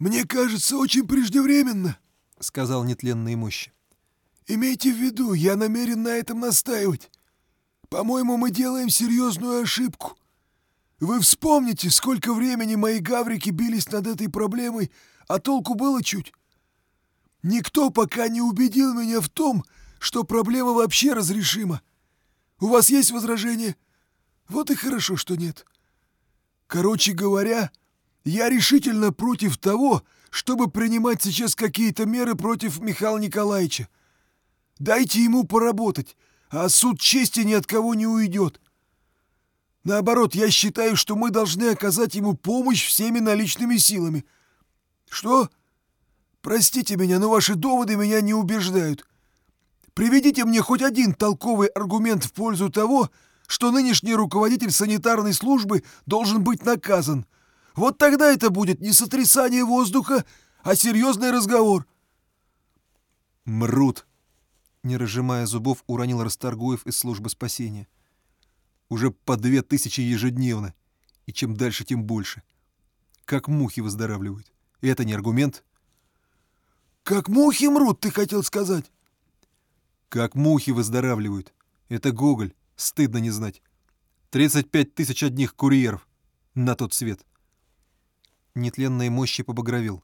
«Мне кажется, очень преждевременно», — сказал нетленный мощи. «Имейте в виду, я намерен на этом настаивать. По-моему, мы делаем серьезную ошибку. Вы вспомните, сколько времени мои гаврики бились над этой проблемой, а толку было чуть. Никто пока не убедил меня в том, что проблема вообще разрешима. У вас есть возражения? Вот и хорошо, что нет. Короче говоря, я решительно против того, чтобы принимать сейчас какие-то меры против Михаила Николаевича. Дайте ему поработать, а суд чести ни от кого не уйдет. Наоборот, я считаю, что мы должны оказать ему помощь всеми наличными силами. Что? Простите меня, но ваши доводы меня не убеждают. Приведите мне хоть один толковый аргумент в пользу того, что нынешний руководитель санитарной службы должен быть наказан. Вот тогда это будет не сотрясание воздуха, а серьезный разговор. Мрут. Не разжимая зубов, уронил Расторгуев из службы спасения. Уже по две тысячи ежедневно. И чем дальше, тем больше. Как мухи выздоравливают. И это не аргумент? Как мухи мрут, ты хотел сказать? Как мухи выздоравливают. Это Гоголь. Стыдно не знать. 35 тысяч одних курьеров. На тот свет. Нетленной мощи побагровил.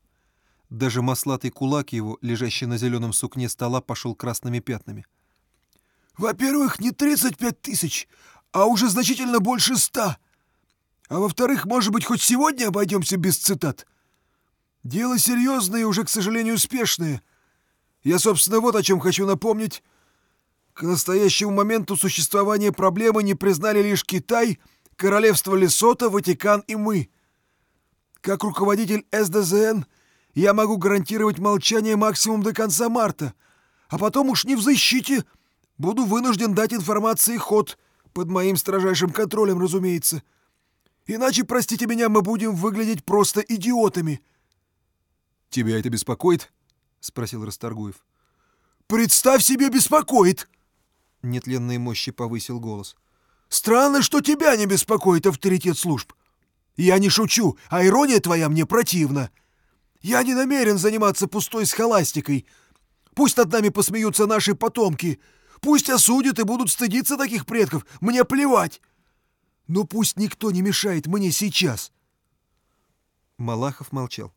Даже маслатый кулак его, лежащий на зеленом сукне стола, пошел красными пятнами. «Во-первых, не 35 тысяч, а уже значительно больше ста. А во-вторых, может быть, хоть сегодня обойдемся без цитат. Дело серьезное и уже, к сожалению, успешное. Я, собственно, вот о чем хочу напомнить. К настоящему моменту существования проблемы не признали лишь Китай, Королевство Лесото, Ватикан и мы. Как руководитель СДЗН я могу гарантировать молчание максимум до конца марта, а потом уж не в защите. Буду вынужден дать информации ход, под моим строжайшим контролем, разумеется. Иначе, простите меня, мы будем выглядеть просто идиотами. «Тебя это беспокоит?» — спросил Расторгуев. «Представь себе, беспокоит!» Нетленной мощи повысил голос. «Странно, что тебя не беспокоит авторитет служб. Я не шучу, а ирония твоя мне противна. Я не намерен заниматься пустой схоластикой. Пусть над нами посмеются наши потомки. Пусть осудят и будут стыдиться таких предков. Мне плевать. Но пусть никто не мешает мне сейчас. Малахов молчал.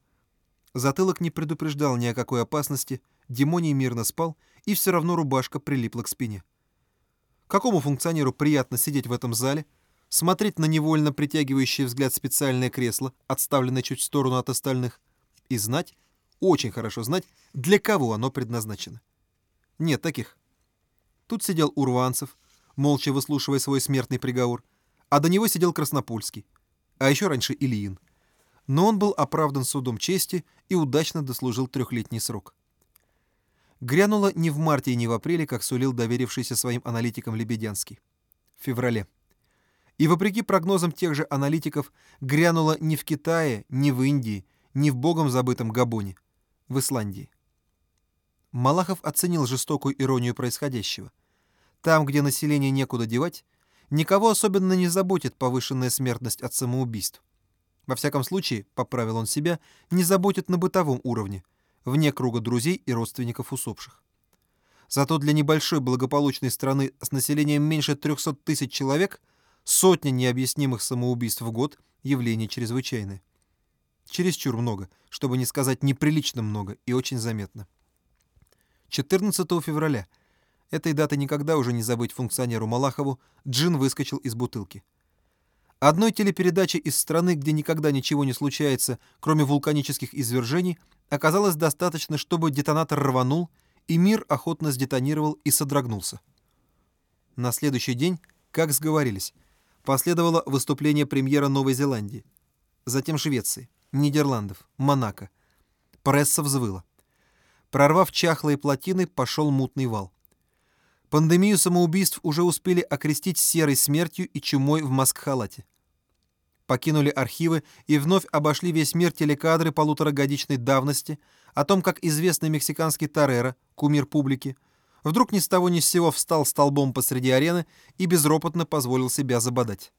Затылок не предупреждал ни о какой опасности, Демоний мирно спал, и все равно рубашка прилипла к спине. Какому функционеру приятно сидеть в этом зале, смотреть на невольно притягивающее взгляд специальное кресло, отставленное чуть в сторону от остальных, и знать, очень хорошо знать, для кого оно предназначено. Нет таких. Тут сидел Урванцев, молча выслушивая свой смертный приговор, а до него сидел Краснопольский, а еще раньше Ильин. Но он был оправдан судом чести и удачно дослужил трехлетний срок. Грянуло не в марте и не в апреле, как сулил доверившийся своим аналитикам Лебедянский. В феврале. И вопреки прогнозам тех же аналитиков, грянуло не в Китае, не в Индии, не в богом забытом Габоне, в Исландии. Малахов оценил жестокую иронию происходящего. Там, где население некуда девать, никого особенно не заботит повышенная смертность от самоубийств. Во всяком случае, поправил он себя, не заботит на бытовом уровне, вне круга друзей и родственников усопших. Зато для небольшой благополучной страны с населением меньше 300 тысяч человек сотня необъяснимых самоубийств в год – явление чрезвычайное. Чересчур много, чтобы не сказать неприлично много и очень заметно. 14 февраля, этой даты никогда уже не забыть функционеру Малахову, джин выскочил из бутылки. Одной телепередачи из страны, где никогда ничего не случается, кроме вулканических извержений, оказалось достаточно, чтобы детонатор рванул, и мир охотно сдетонировал и содрогнулся. На следующий день, как сговорились, последовало выступление премьера Новой Зеландии, затем Швеции, Нидерландов, Монако. Пресса взвыла. Прорвав чахлые плотины, пошел мутный вал. Пандемию самоубийств уже успели окрестить серой смертью и чумой в маскхалате. Покинули архивы и вновь обошли весь мир телекадры полуторагодичной давности о том, как известный мексиканский Тореро, кумир публики, вдруг ни с того ни с сего встал столбом посреди арены и безропотно позволил себя забодать.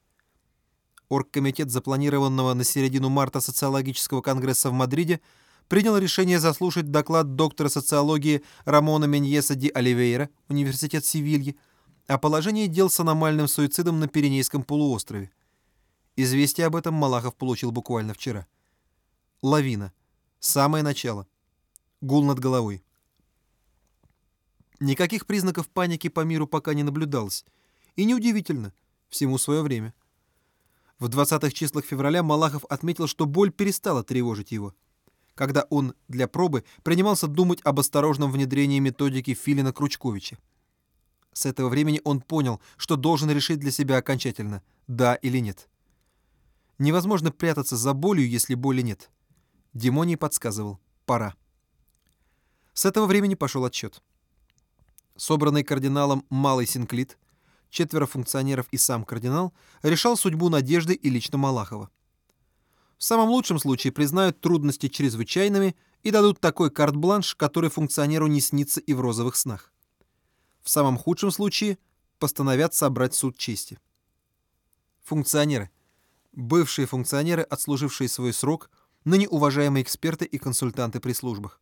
Оргкомитет запланированного на середину марта социологического конгресса в Мадриде принял решение заслушать доклад доктора социологии Рамона Меньеса ди Оливейра, Университет Севильи, о положении дел с аномальным суицидом на Пиренейском полуострове. Известие об этом Малахов получил буквально вчера. Лавина. Самое начало. Гул над головой. Никаких признаков паники по миру пока не наблюдалось. И неудивительно, всему свое время. В 20-х числах февраля Малахов отметил, что боль перестала тревожить его. Когда он для пробы принимался думать об осторожном внедрении методики Филина-Кручковича. С этого времени он понял, что должен решить для себя окончательно, да или нет. Невозможно прятаться за болью, если боли нет. Димоний подсказывал, пора. С этого времени пошел отчет. Собранный кардиналом Малый Синклит, четверо функционеров и сам кардинал, решал судьбу Надежды и лично Малахова. В самом лучшем случае признают трудности чрезвычайными и дадут такой карт-бланш, который функционеру не снится и в розовых снах. В самом худшем случае постановят собрать суд чести. Функционеры. Бывшие функционеры, отслужившие свой срок, ныне уважаемые эксперты и консультанты при службах.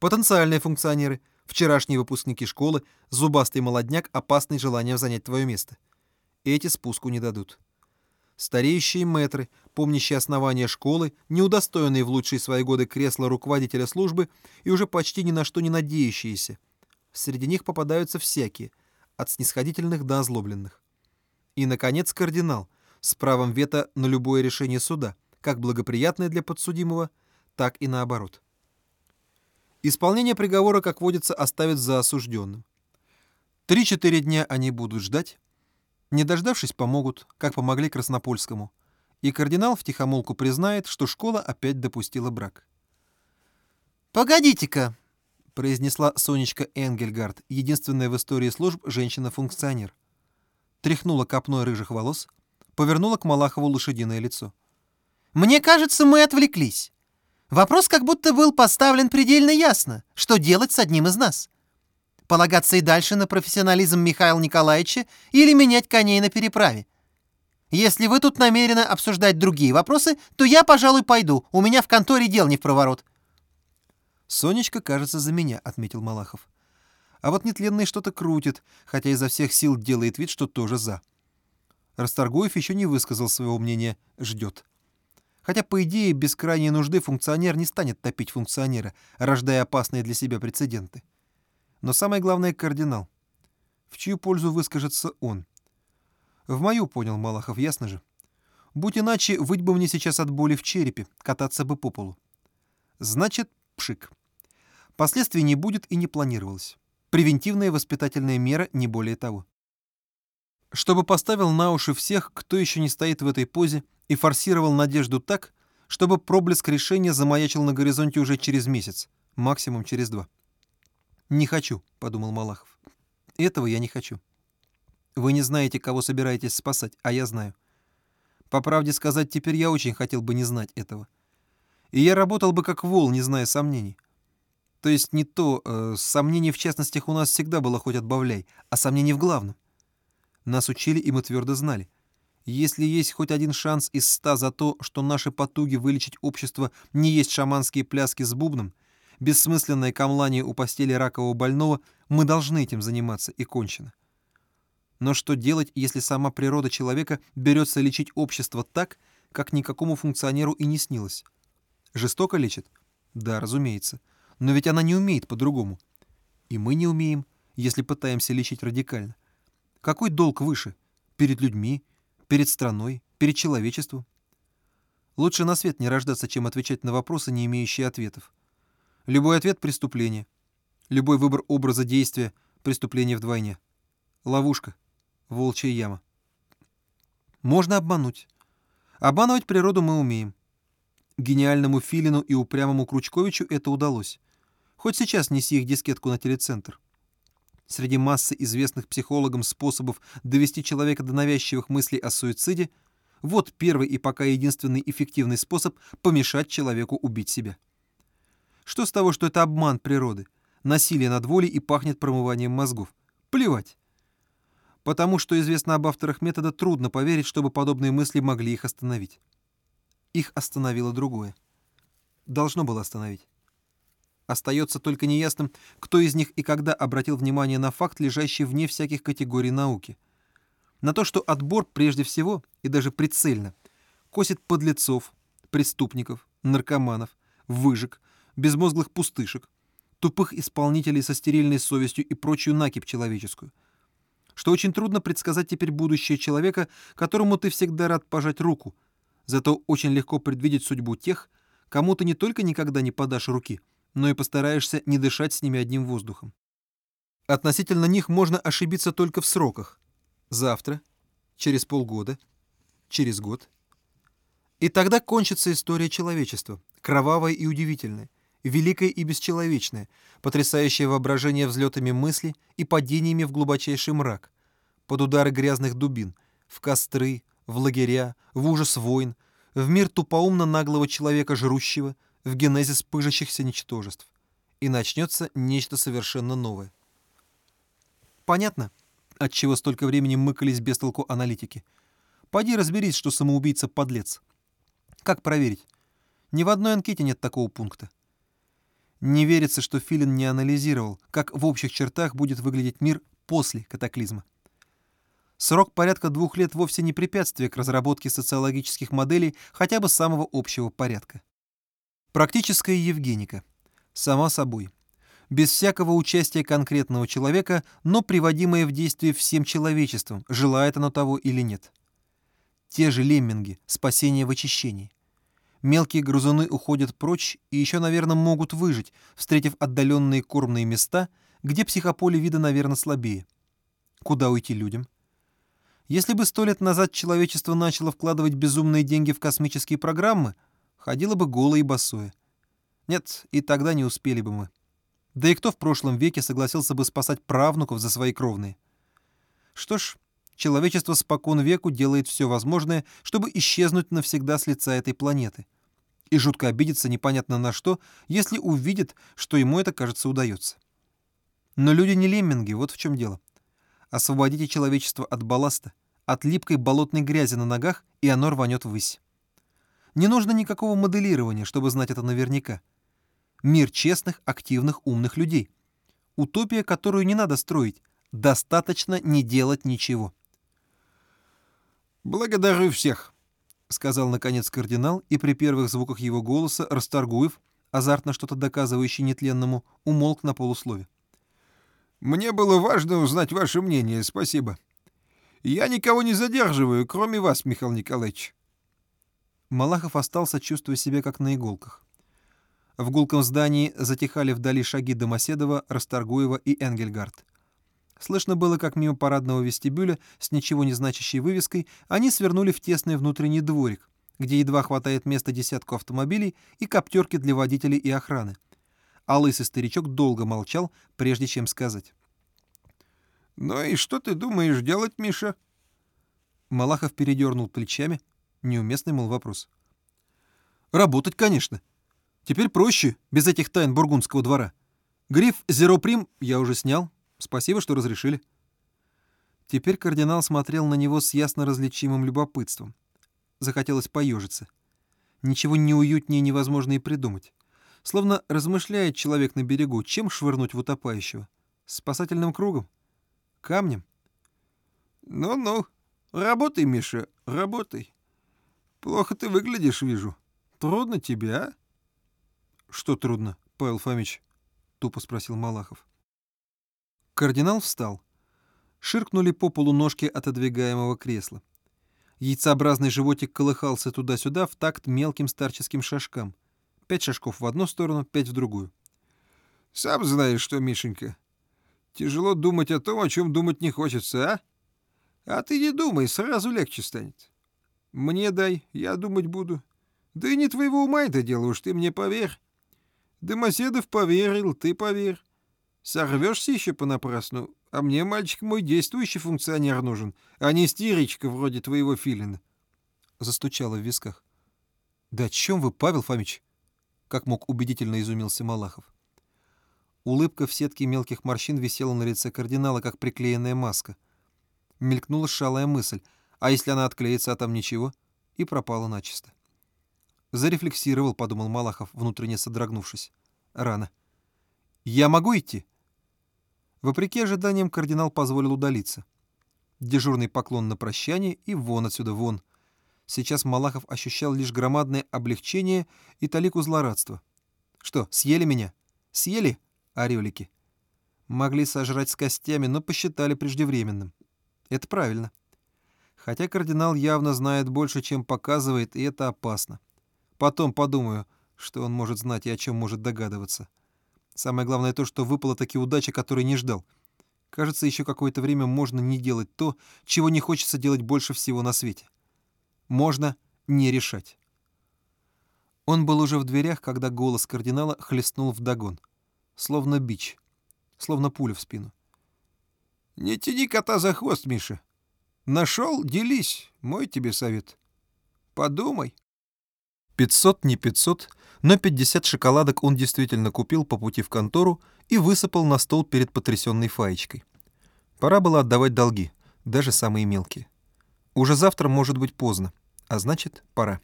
Потенциальные функционеры, вчерашние выпускники школы, зубастый молодняк, опасный желанием занять твое место. Эти спуску не дадут. Стареющие мэтры, помнящие основания школы, неудостоенные в лучшие свои годы кресла руководителя службы и уже почти ни на что не надеющиеся. Среди них попадаются всякие, от снисходительных до озлобленных. И, наконец, кардинал, с правом вето на любое решение суда, как благоприятное для подсудимого, так и наоборот. Исполнение приговора, как водится, оставят за осужденным. Три-четыре дня они будут ждать. Не дождавшись, помогут, как помогли Краснопольскому. И кардинал втихомолку признает, что школа опять допустила брак. «Погодите-ка», — произнесла Сонечка Энгельгард, единственная в истории служб женщина-функционер. Тряхнула копной рыжих волос, повернула к Малахову лошадиное лицо. «Мне кажется, мы отвлеклись. Вопрос как будто был поставлен предельно ясно, что делать с одним из нас. Полагаться и дальше на профессионализм Михаила Николаевича или менять коней на переправе. Если вы тут намерены обсуждать другие вопросы, то я, пожалуй, пойду. У меня в конторе дел не в проворот. «Сонечка, кажется, за меня», — отметил Малахов. А вот нетленный что-то крутит, хотя изо всех сил делает вид, что тоже за. Расторгуев еще не высказал своего мнения, ждет. Хотя, по идее, без крайней нужды функционер не станет топить функционера, рождая опасные для себя прецеденты. Но самое главное — кардинал. В чью пользу выскажется он? В мою, понял Малахов, ясно же. Будь иначе, выть бы мне сейчас от боли в черепе, кататься бы по полу. Значит, пшик. Последствий не будет и не планировалось. Превентивная воспитательная мера, не более того. Чтобы поставил на уши всех, кто еще не стоит в этой позе, и форсировал надежду так, чтобы проблеск решения замаячил на горизонте уже через месяц, максимум через два. «Не хочу», — подумал Малахов. «Этого я не хочу. Вы не знаете, кого собираетесь спасать, а я знаю. По правде сказать, теперь я очень хотел бы не знать этого. И я работал бы как вол, не зная сомнений. То есть не то, э, сомнений в частностях у нас всегда было хоть отбавляй, а сомнений в главном. Нас учили, и мы твердо знали. Если есть хоть один шанс из ста за то, что наши потуги вылечить общество не есть шаманские пляски с бубном, бессмысленное камлание у постели ракового больного, мы должны этим заниматься, и кончено. Но что делать, если сама природа человека берется лечить общество так, как никакому функционеру и не снилось? Жестоко лечит? Да, разумеется. Но ведь она не умеет по-другому. И мы не умеем, если пытаемся лечить радикально. Какой долг выше? Перед людьми, Перед страной? Перед человечеством? Лучше на свет не рождаться, чем отвечать на вопросы, не имеющие ответов. Любой ответ — преступление. Любой выбор образа действия — преступление вдвойне. Ловушка. Волчья яма. Можно обмануть. Обманывать природу мы умеем. Гениальному Филину и упрямому Кручковичу это удалось. Хоть сейчас неси их дискетку на телецентр. Среди массы известных психологам способов довести человека до навязчивых мыслей о суициде, вот первый и пока единственный эффективный способ помешать человеку убить себя. Что с того, что это обман природы, насилие над волей и пахнет промыванием мозгов? Плевать. Потому что известно об авторах метода, трудно поверить, чтобы подобные мысли могли их остановить. Их остановило другое. должно было остановить. Остается только неясным, кто из них и когда обратил внимание на факт, лежащий вне всяких категорий науки. На то, что отбор прежде всего, и даже прицельно, косит подлецов, преступников, наркоманов, выжиг, безмозглых пустышек, тупых исполнителей со стерильной совестью и прочую накипь человеческую. Что очень трудно предсказать теперь будущее человека, которому ты всегда рад пожать руку, зато очень легко предвидеть судьбу тех, кому ты не только никогда не подашь руки — но и постараешься не дышать с ними одним воздухом. Относительно них можно ошибиться только в сроках. Завтра, через полгода, через год. И тогда кончится история человечества, кровавая и удивительная, великая и бесчеловечная, потрясающая воображение взлетами мысли и падениями в глубочайший мрак, под удары грязных дубин, в костры, в лагеря, в ужас войн, в мир тупоумно наглого человека жрущего, в генезис пыжащихся ничтожеств, и начнется нечто совершенно новое. Понятно, от чего столько времени мыкались без толку аналитики. Пойди разберись, что самоубийца подлец. Как проверить? Ни в одной анкете нет такого пункта. Не верится, что Филин не анализировал, как в общих чертах будет выглядеть мир после катаклизма. Срок порядка двух лет вовсе не препятствие к разработке социологических моделей хотя бы самого общего порядка. Практическая Евгеника. Сама собой. Без всякого участия конкретного человека, но приводимое в действие всем человечеством, желает оно того или нет. Те же лемминги, спасение в очищении. Мелкие грызуны уходят прочь и еще, наверное, могут выжить, встретив отдаленные кормные места, где психополе вида, наверное, слабее. Куда уйти людям? Если бы сто лет назад человечество начало вкладывать безумные деньги в космические программы – ходила бы голая и босое. Нет, и тогда не успели бы мы. Да и кто в прошлом веке согласился бы спасать правнуков за свои кровные? Что ж, человечество спокон веку делает все возможное, чтобы исчезнуть навсегда с лица этой планеты. И жутко обидеться непонятно на что, если увидит, что ему это, кажется, удается. Но люди не лемминги, вот в чем дело. Освободите человечество от балласта, от липкой болотной грязи на ногах, и оно рванет ввысь. Не нужно никакого моделирования, чтобы знать это наверняка. Мир честных, активных, умных людей. Утопия, которую не надо строить. Достаточно не делать ничего. «Благодарю всех», — сказал, наконец, кардинал, и при первых звуках его голоса Расторгуев, азартно что-то доказывающий нетленному, умолк на полуслове. «Мне было важно узнать ваше мнение, спасибо. Я никого не задерживаю, кроме вас, Михаил Николаевич. Малахов остался, чувствуя себя как на иголках. В гулком здании затихали вдали шаги Домоседова, Расторгуева и Энгельгард. Слышно было, как мимо парадного вестибюля с ничего не значащей вывеской они свернули в тесный внутренний дворик, где едва хватает места десятку автомобилей и коптерки для водителей и охраны. А лысый старичок долго молчал, прежде чем сказать. «Ну и что ты думаешь делать, Миша?» Малахов передернул плечами, Неуместный, мол, вопрос. Работать, конечно. Теперь проще, без этих тайн бургундского двора. Гриф «Зероприм» я уже снял. Спасибо, что разрешили. Теперь кардинал смотрел на него с ясно различимым любопытством. Захотелось поежиться. Ничего неуютнее невозможно и придумать. Словно размышляет человек на берегу, чем швырнуть в утопающего. Спасательным кругом? Камнем? «Ну-ну, работай, Миша, работай», Плохо ты выглядишь, вижу. Трудно тебе, а? Что трудно, Павел Фомич? Тупо спросил Малахов. Кардинал встал. Ширкнули по полу ножки отодвигаемого кресла. Яйцеобразный животик колыхался туда-сюда в такт мелким старческим шажкам. Пять шажков в одну сторону, пять в другую. «Сам знаешь что, Мишенька, тяжело думать о том, о чем думать не хочется, а? А ты не думай, сразу легче станет. Мне дай, я думать буду. Да и не твоего ума это дело, уж ты мне поверь. Домоседов поверил, ты поверь. Сорвешься еще понапрасну, а мне, мальчик мой, действующий функционер нужен, а не стиричка вроде твоего филина. Застучало в висках. «Да о чем вы, Павел Фомич?» Как мог убедительно изумился Малахов. Улыбка в сетке мелких морщин висела на лице кардинала, как приклеенная маска. Мелькнула шалая мысль — а если она отклеится, а там ничего? И пропала начисто. Зарефлексировал, подумал Малахов, внутренне содрогнувшись. Рано. «Я могу идти?» Вопреки ожиданиям кардинал позволил удалиться. Дежурный поклон на прощание и вон отсюда, вон. Сейчас Малахов ощущал лишь громадное облегчение и талику злорадства. Что, съели меня? Съели, орелики? Могли сожрать с костями, но посчитали преждевременным. Это правильно. Хотя кардинал явно знает больше, чем показывает, и это опасно. Потом подумаю, что он может знать и о чем может догадываться. Самое главное то, что выпала таки удача, которой не ждал. Кажется, еще какое-то время можно не делать то, чего не хочется делать больше всего на свете. Можно не решать. Он был уже в дверях, когда голос кардинала хлестнул вдогон. Словно бич. Словно пуля в спину. «Не тяни кота за хвост, Миша. Нашел — делись. Мой тебе совет. Подумай». Пятьсот не пятьсот, но пятьдесят шоколадок он действительно купил по пути в контору и высыпал на стол перед потрясенной Фаечкой. Пора было отдавать долги, даже самые мелкие. Уже завтра может быть поздно, а значит, пора.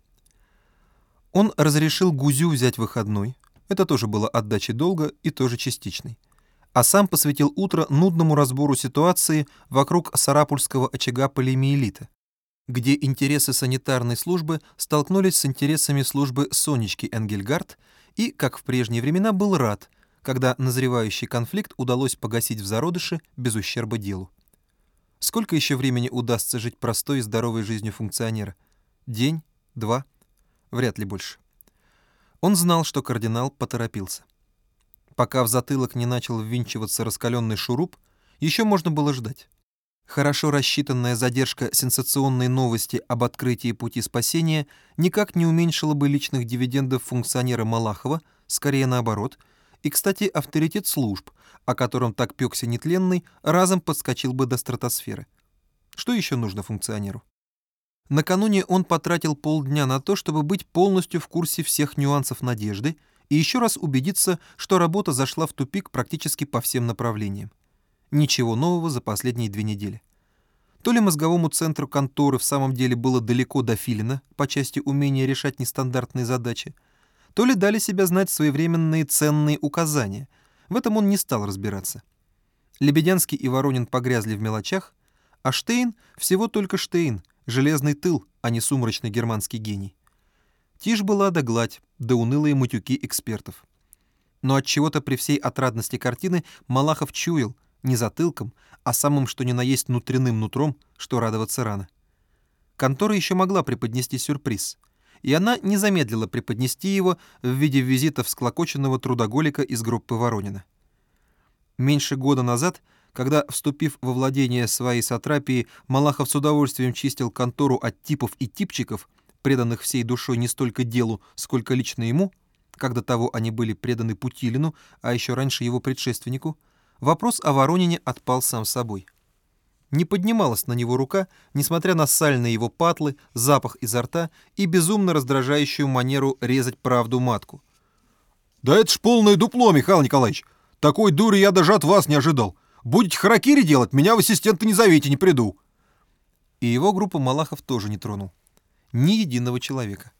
Он разрешил Гузю взять выходной, это тоже было отдачей долга и тоже частичной, а сам посвятил утро нудному разбору ситуации вокруг Сарапульского очага полимиелита, где интересы санитарной службы столкнулись с интересами службы Сонечки Энгельгард и, как в прежние времена, был рад, когда назревающий конфликт удалось погасить в зародыше без ущерба делу. Сколько еще времени удастся жить простой и здоровой жизнью функционера? День? Два? Вряд ли больше. Он знал, что кардинал поторопился. Пока в затылок не начал ввинчиваться раскаленный шуруп, еще можно было ждать. Хорошо рассчитанная задержка сенсационной новости об открытии пути спасения никак не уменьшила бы личных дивидендов функционера Малахова, скорее наоборот — и, кстати, авторитет служб, о котором так пёкся нетленный, разом подскочил бы до стратосферы. Что еще нужно функционеру? Накануне он потратил полдня на то, чтобы быть полностью в курсе всех нюансов надежды и еще раз убедиться, что работа зашла в тупик практически по всем направлениям. Ничего нового за последние две недели. То ли мозговому центру конторы в самом деле было далеко до филина по части умения решать нестандартные задачи, то ли дали себя знать своевременные ценные указания. В этом он не стал разбираться. Лебедянский и Воронин погрязли в мелочах, а Штейн всего только Штейн, железный тыл, а не сумрачный германский гений. Тишь была да гладь, да унылые мутюки экспертов. Но от чего то при всей отрадности картины Малахов чуял, не затылком, а самым что ни на есть внутренним нутром, что радоваться рано. Контора еще могла преподнести сюрприз — и она не замедлила преподнести его в виде визита всклокоченного трудоголика из группы Воронина. Меньше года назад, когда, вступив во владение своей сатрапии, Малахов с удовольствием чистил контору от типов и типчиков, преданных всей душой не столько делу, сколько лично ему, когда того они были преданы Путилину, а еще раньше его предшественнику, вопрос о Воронине отпал сам собой — не поднималась на него рука, несмотря на сальные его патлы, запах изо рта и безумно раздражающую манеру резать правду матку. «Да это ж полное дупло, Михаил Николаевич! Такой дури я даже от вас не ожидал! Будете харакири делать, меня в ассистенты не зовите, не приду!» И его группу Малахов тоже не тронул. Ни единого человека.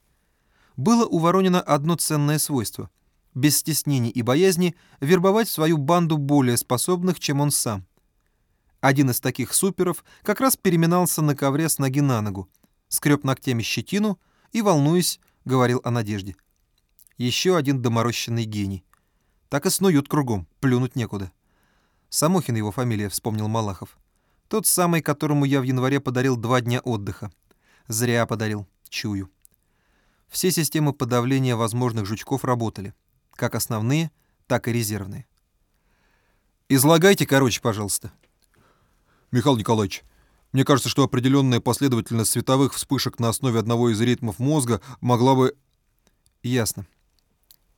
Было у Воронина одно ценное свойство — без стеснений и боязни вербовать свою банду более способных, чем он сам. Один из таких суперов как раз переминался на ковре с ноги на ногу, скреб ногтями щетину и, волнуясь, говорил о надежде. Еще один доморощенный гений. Так и снуют кругом, плюнуть некуда. Самохин его фамилия, вспомнил Малахов. Тот самый, которому я в январе подарил два дня отдыха. Зря подарил, чую. Все системы подавления возможных жучков работали. Как основные, так и резервные. «Излагайте короче, пожалуйста», Михаил Николаевич, мне кажется, что определенная последовательность световых вспышек на основе одного из ритмов мозга могла бы... Ясно.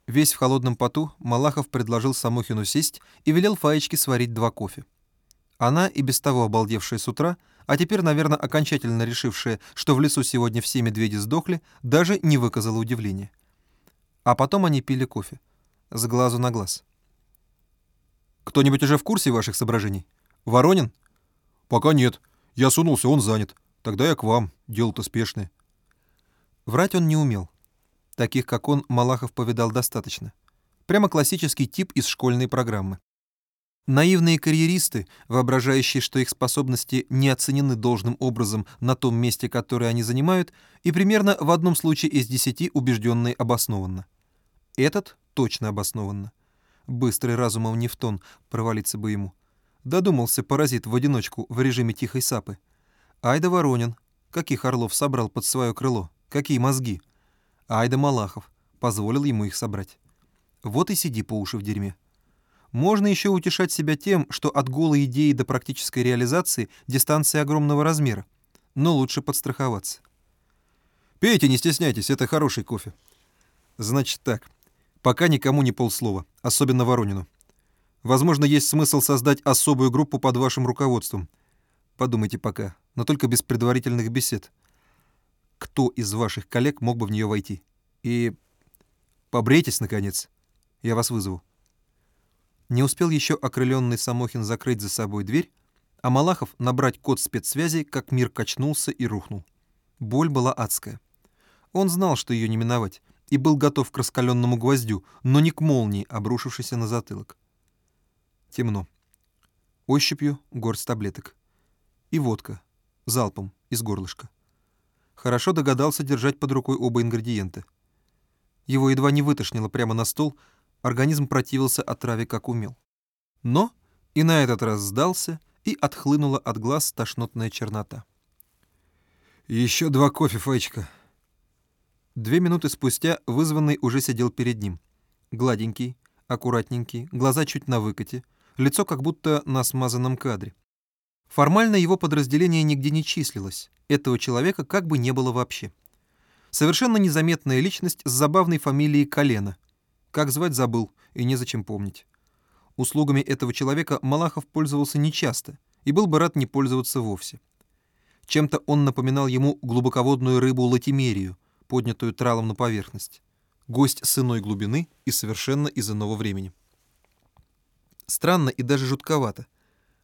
Весь в холодном поту Малахов предложил Самохину сесть и велел Фаечке сварить два кофе. Она, и без того обалдевшая с утра, а теперь, наверное, окончательно решившая, что в лесу сегодня все медведи сдохли, даже не выказала удивления. А потом они пили кофе. С глазу на глаз. «Кто-нибудь уже в курсе ваших соображений? Воронин?» «Пока нет. Я сунулся, он занят. Тогда я к вам. Дело-то спешное». Врать он не умел. Таких, как он, Малахов повидал достаточно. Прямо классический тип из школьной программы. Наивные карьеристы, воображающие, что их способности не оценены должным образом на том месте, которое они занимают, и примерно в одном случае из десяти убежденные обоснованно. Этот точно обоснованно. Быстрый разумом не в тон, провалиться бы ему. Додумался паразит в одиночку в режиме тихой сапы. Айда Воронин, каких орлов собрал под свое крыло, какие мозги. Айда Малахов, позволил ему их собрать. Вот и сиди по уши в дерьме. Можно еще утешать себя тем, что от голой идеи до практической реализации дистанция огромного размера, но лучше подстраховаться. «Пейте, не стесняйтесь, это хороший кофе». «Значит так, пока никому не полслова, особенно Воронину. Возможно, есть смысл создать особую группу под вашим руководством. Подумайте пока, но только без предварительных бесед. Кто из ваших коллег мог бы в нее войти? И побрейтесь, наконец. Я вас вызову». Не успел еще окрыленный Самохин закрыть за собой дверь, а Малахов набрать код спецсвязи, как мир качнулся и рухнул. Боль была адская. Он знал, что ее не миновать, и был готов к раскаленному гвоздю, но не к молнии, обрушившейся на затылок. Темно. Ощупью горсть таблеток. И водка. Залпом из горлышка. Хорошо догадался держать под рукой оба ингредиента. Его едва не вытошнило прямо на стол, Организм противился отраве как умел. Но и на этот раз сдался, и отхлынула от глаз тошнотная чернота. «Еще два кофе, Фаечка». Две минуты спустя вызванный уже сидел перед ним. Гладенький, аккуратненький, глаза чуть на выкате, лицо как будто на смазанном кадре. Формально его подразделение нигде не числилось, этого человека как бы не было вообще. Совершенно незаметная личность с забавной фамилией Колено, как звать забыл, и незачем помнить. Услугами этого человека Малахов пользовался нечасто и был бы рад не пользоваться вовсе. Чем-то он напоминал ему глубоководную рыбу латимерию, поднятую тралом на поверхность. Гость с иной глубины и совершенно из иного времени. Странно и даже жутковато.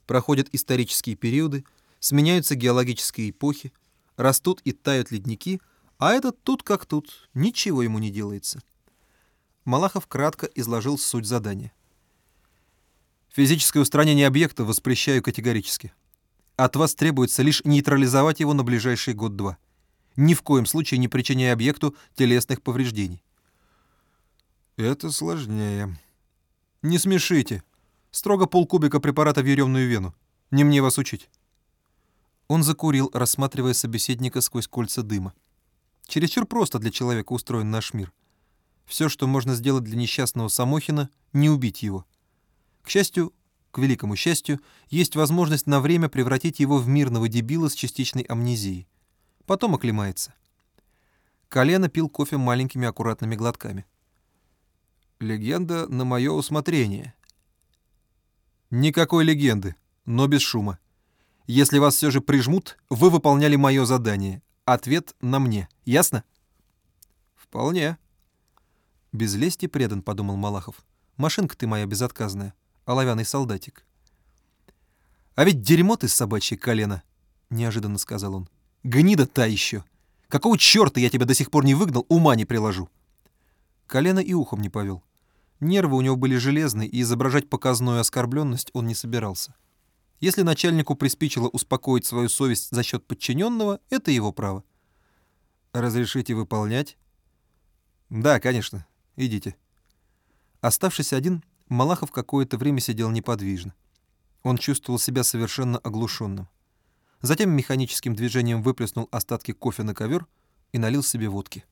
Проходят исторические периоды, сменяются геологические эпохи, растут и тают ледники, а этот тут как тут, ничего ему не делается. Малахов кратко изложил суть задания. Физическое устранение объекта воспрещаю категорически. От вас требуется лишь нейтрализовать его на ближайший год-два. Ни в коем случае не причиняя объекту телесных повреждений. Это сложнее. Не смешите. Строго полкубика препарата в еремную вену. Не мне вас учить. Он закурил, рассматривая собеседника сквозь кольца дыма. Чересчур просто для человека устроен наш мир. Все, что можно сделать для несчастного Самохина, не убить его. К счастью, к великому счастью, есть возможность на время превратить его в мирного дебила с частичной амнезией. Потом оклемается. Колено пил кофе маленькими аккуратными глотками. «Легенда на мое усмотрение». «Никакой легенды, но без шума. Если вас все же прижмут, вы выполняли мое задание. Ответ на мне. Ясно?» «Вполне», «Без лести предан», — подумал Малахов. «Машинка ты моя безотказная, оловянный солдатик». «А ведь дерьмо ты собачьей колено», — неожиданно сказал он. «Гнида та еще! Какого черта я тебя до сих пор не выгнал, ума не приложу!» Колено и ухом не повел. Нервы у него были железные, и изображать показную оскорбленность он не собирался. Если начальнику приспичило успокоить свою совесть за счет подчиненного, это его право. «Разрешите выполнять?» «Да, конечно. Идите». Оставшись один, Малахов какое-то время сидел неподвижно. Он чувствовал себя совершенно оглушенным. Затем механическим движением выплеснул остатки кофе на ковер и налил себе водки.